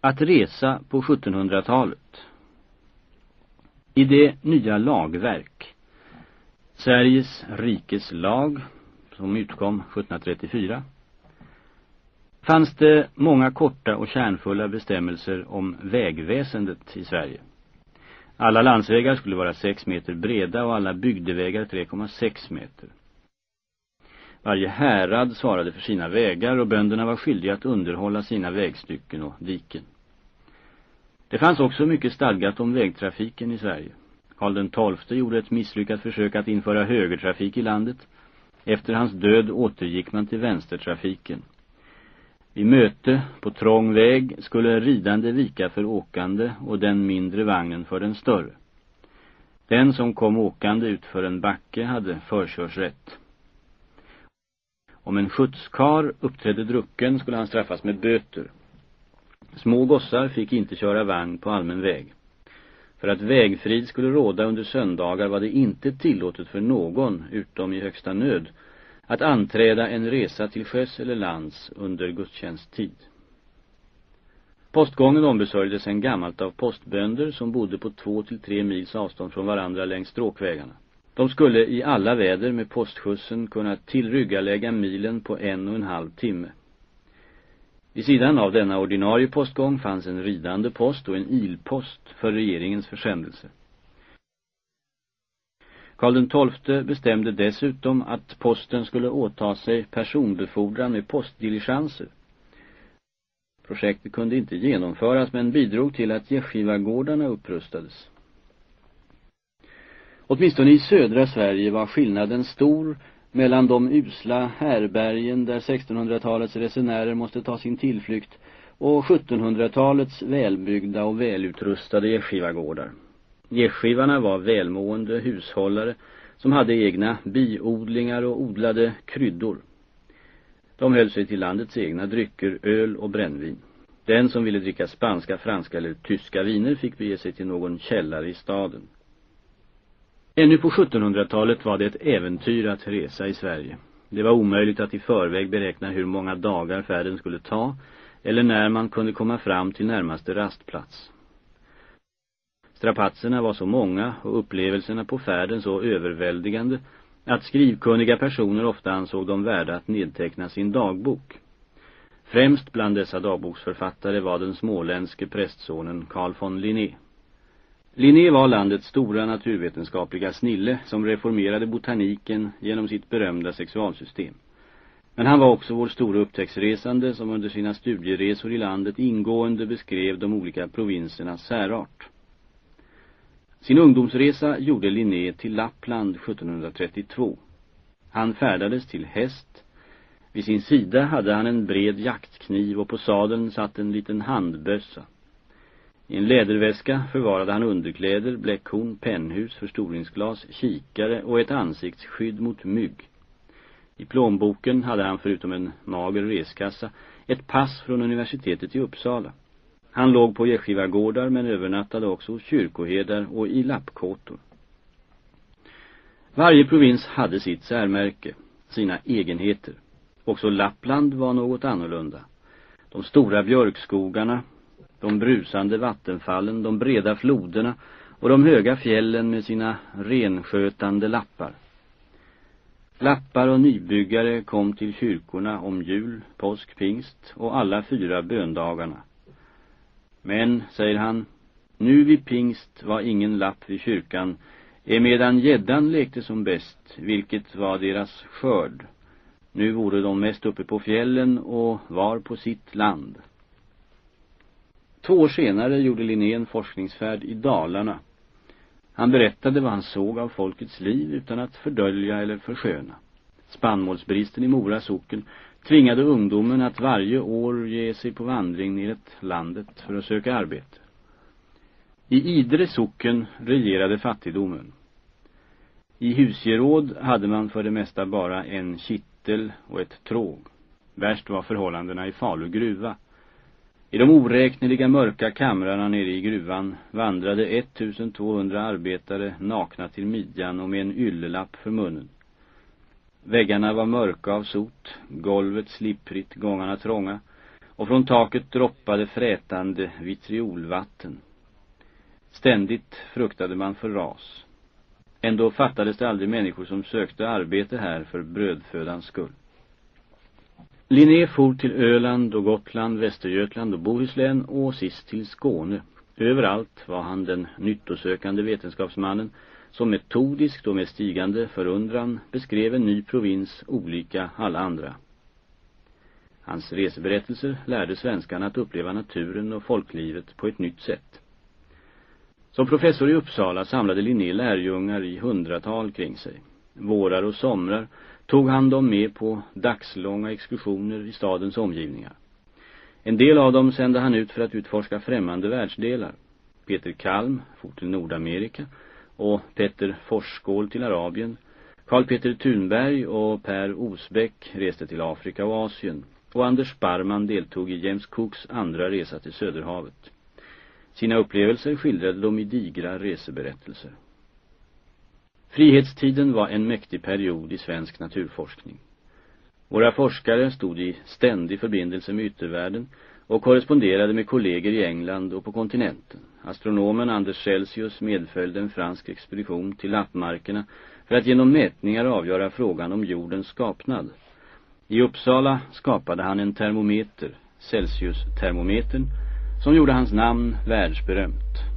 Att resa på 1700-talet. I det nya lagverk, Sveriges rikes lag, som utkom 1734, fanns det många korta och kärnfulla bestämmelser om vägväsendet i Sverige. Alla landsvägar skulle vara 6 meter breda och alla bygdevägar 3,6 meter. Varje härad svarade för sina vägar och bönderna var skyldiga att underhålla sina vägstycken och diken. Det fanns också mycket stadgat om vägtrafiken i Sverige. Karl XII gjorde ett misslyckat försök att införa högertrafik i landet. Efter hans död återgick man till vänstertrafiken. Vid möte på trång väg skulle ridande vika för åkande och den mindre vagnen för den större. Den som kom åkande ut för en backe hade förkörsrätt. Om en skjutskar uppträdde drucken skulle han straffas med böter. Små gossar fick inte köra vagn på allmän väg. För att vägfrid skulle råda under söndagar var det inte tillåtet för någon, utom i högsta nöd, att anträda en resa till sjöss eller lands under gudstjänsttid. Postgången ombesörjdes en gammalt av postbönder som bodde på två till tre mils avstånd från varandra längs stråkvägarna. De skulle i alla väder med postskjutsen kunna tillryggalägga milen på en och en halv timme. Vid sidan av denna ordinarie postgång fanns en ridande post och en ilpost för regeringens försändelse. Karl XII bestämde dessutom att posten skulle åta sig personbefordran med postdiligenser. Projektet kunde inte genomföras men bidrog till att Gästgivagårdarna upprustades. Åtminstone i södra Sverige var skillnaden stor mellan de usla härbergen där 1600-talets resenärer måste ta sin tillflykt och 1700-talets välbyggda och välutrustade gästgivargårdar. Gästgivarna var välmående hushållare som hade egna biodlingar och odlade kryddor. De höll sig till landets egna drycker, öl och brännvin. Den som ville dricka spanska, franska eller tyska viner fick bege sig till någon källare i staden. Ännu på 1700-talet var det ett äventyr att resa i Sverige. Det var omöjligt att i förväg beräkna hur många dagar färden skulle ta eller när man kunde komma fram till närmaste rastplats. Strapatserna var så många och upplevelserna på färden så överväldigande att skrivkunniga personer ofta ansåg dem värda att nedteckna sin dagbok. Främst bland dessa dagboksförfattare var den småländske prästsonen Carl von Linné. Linné var landets stora naturvetenskapliga snille som reformerade botaniken genom sitt berömda sexualsystem. Men han var också vår stora upptäcktsresande som under sina studieresor i landet ingående beskrev de olika provinsernas särart. Sin ungdomsresa gjorde Linné till Lappland 1732. Han färdades till häst. Vid sin sida hade han en bred jaktkniv och på sadeln satt en liten handbössa. I en läderväska förvarade han underkläder, bläckhorn, pennhus, förstoringsglas, kikare och ett ansiktsskydd mot mygg. I plånboken hade han förutom en mager reskassa ett pass från universitetet i Uppsala. Han låg på Gästgivagårdar men övernattade också hos kyrkoherdar och i lappkåtor. Varje provins hade sitt särmärke, sina egenheter. Också Lappland var något annorlunda. De stora björkskogarna, de brusande vattenfallen, de breda floderna och de höga fjällen med sina renskötande lappar. Lappar och nybyggare kom till kyrkorna om jul, påsk, pingst och alla fyra böndagarna. Men, säger han, nu vid pingst var ingen lapp vid kyrkan, emedan gäddan lekte som bäst, vilket var deras skörd. Nu vore de mest uppe på fjällen och var på sitt land. Två år senare gjorde Linné en forskningsfärd i Dalarna. Han berättade vad han såg av folkets liv utan att fördölja eller försköna. Spannmålsbristen i Mora socken tvingade ungdomen att varje år ge sig på vandring neråt landet för att söka arbete. I Idre socken regerade fattigdomen. I husgeråd hade man för det mesta bara en kittel och ett tråg. Värst var förhållandena i Falu gruva. I de oräkneliga mörka kamrarna nere i gruvan vandrade 1200 arbetare nakna till midjan och med en yllelapp för munnen. Väggarna var mörka av sot, golvet slipprigt, gångarna trånga och från taket droppade frätande vitriolvatten. Ständigt fruktade man för ras. Ändå fattades det aldrig människor som sökte arbete här för brödfödans skull. Linné for till Öland och Gotland, Västergötland och Bohuslän och sist till Skåne. Överallt var han den nyttosökande vetenskapsmannen som metodiskt och med stigande förundran beskrev en ny provins olika alla andra. Hans reseberättelser lärde svenskarna att uppleva naturen och folklivet på ett nytt sätt. Som professor i Uppsala samlade Linné lärjungar i hundratal kring sig. Vårar och somrar tog han dem med på dagslånga exkursioner i stadens omgivningar. En del av dem sände han ut för att utforska främmande världsdelar. Peter Kalm for till Nordamerika och Petter Forsskål till Arabien. Karl Peter Thunberg och Per Osbäck reste till Afrika och Asien och Anders Barman deltog i James Cooks andra resa till Söderhavet. Sina upplevelser skildrade de i digra reseberättelser. Frihetstiden var en mäktig period i svensk naturforskning. Våra forskare stod i ständig förbindelse med yttervärlden och korresponderade med kollegor i England och på kontinenten. Astronomen Anders Celsius medföljde en fransk expedition till lappmarkerna för att genom mätningar avgöra frågan om jordens skapnad. I Uppsala skapade han en termometer, Celsius-termometern, som gjorde hans namn världsberömt.